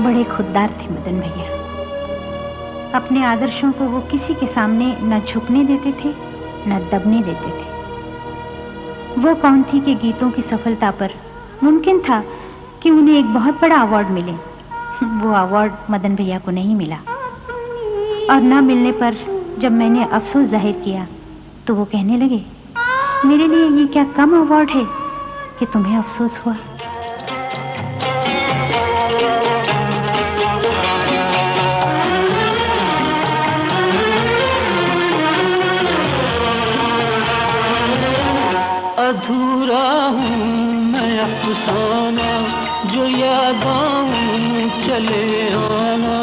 बड़े खुददार थे मदन भैया। अपने आदर्शों को वो किसी के सामने न झुकने देते थे, न दबने देते थे। वो कौन थी कि गीतों की सफलता पर मुमकिन था कि उन्हें एक बहुत बड़ा अवार्ड मिले? वो अवार्ड मदन भैया को नहीं मिला। और ना मिलने पर जब मैंने अफसोस ज़ाहिर किया तो वो कहने लगे, मेरे लिए ये क्या कम अवार्ड है कि तुम्हें अफसोस हुआ? अधूरा हूँ मैं अफसाना, जो याद चले आना।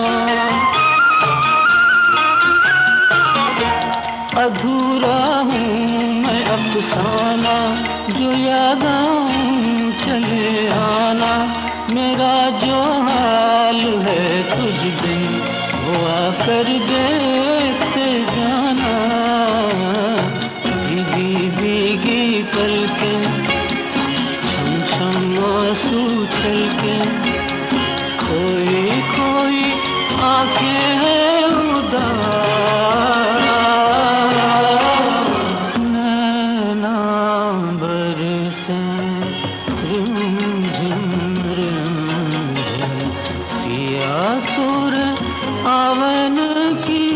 अधूरा हूँ मैं अफसाना, जो याद चले आना। मेरा जो हाल है तुझ बिन वो कर देखते निकल के खोई खोई आँखें हैं उदास। नाम आवन की